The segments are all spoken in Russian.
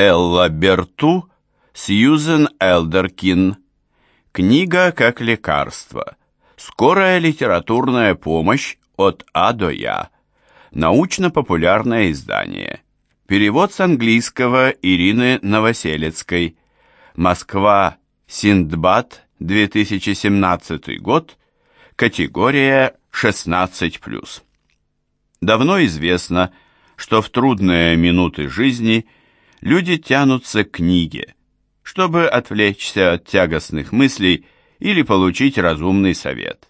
Элла Берту, Сьюзен Элдеркин. Книга как лекарство. Скорая литературная помощь от А до Я. Научно-популярное издание. Перевод с английского Ирины Новоселецкой. Москва, Синдбад, 2017 год. Категория 16+. Давно известно, что в трудные минуты жизни люди тянутся к книге, чтобы отвлечься от тягостных мыслей или получить разумный совет.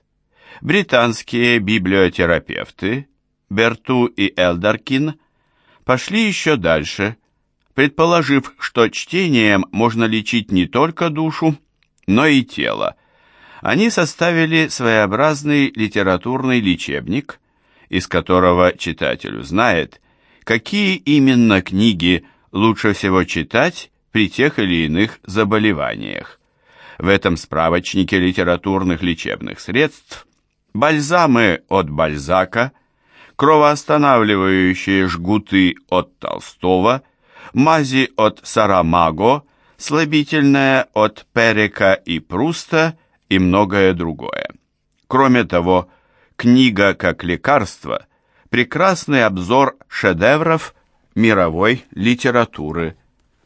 Британские библиотерапевты Берту и Элдаркин пошли еще дальше, предположив, что чтением можно лечить не только душу, но и тело. Они составили своеобразный литературный лечебник, из которого читатель узнает, какие именно книги лучше всего читать при тех или иных заболеваниях. В этом справочнике литературных лечебных средств бальзамы от Бальзака, кровоостанавливающие жгуты от Толстого, мази от Сарамаго, слабительное от Перека и Пруста и многое другое. Кроме того, книга как лекарство – прекрасный обзор шедевров мировой литературы –